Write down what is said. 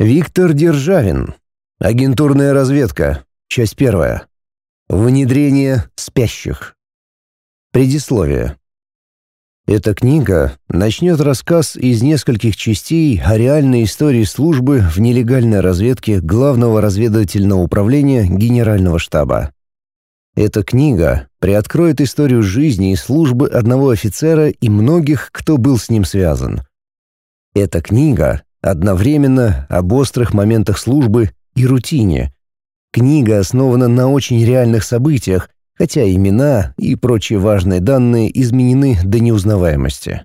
Виктор Державин. Агентурная разведка. Часть первая. Внедрение спящих. Предисловие. Эта книга начнет рассказ из нескольких частей о реальной истории службы в нелегальной разведке Главного разведывательного управления Генерального штаба. Эта книга приоткроет историю жизни и службы одного офицера и многих, кто был с ним связан. Эта книга одновременно об острых моментах службы и рутине. Книга основана на очень реальных событиях, хотя имена и прочие важные данные изменены до неузнаваемости.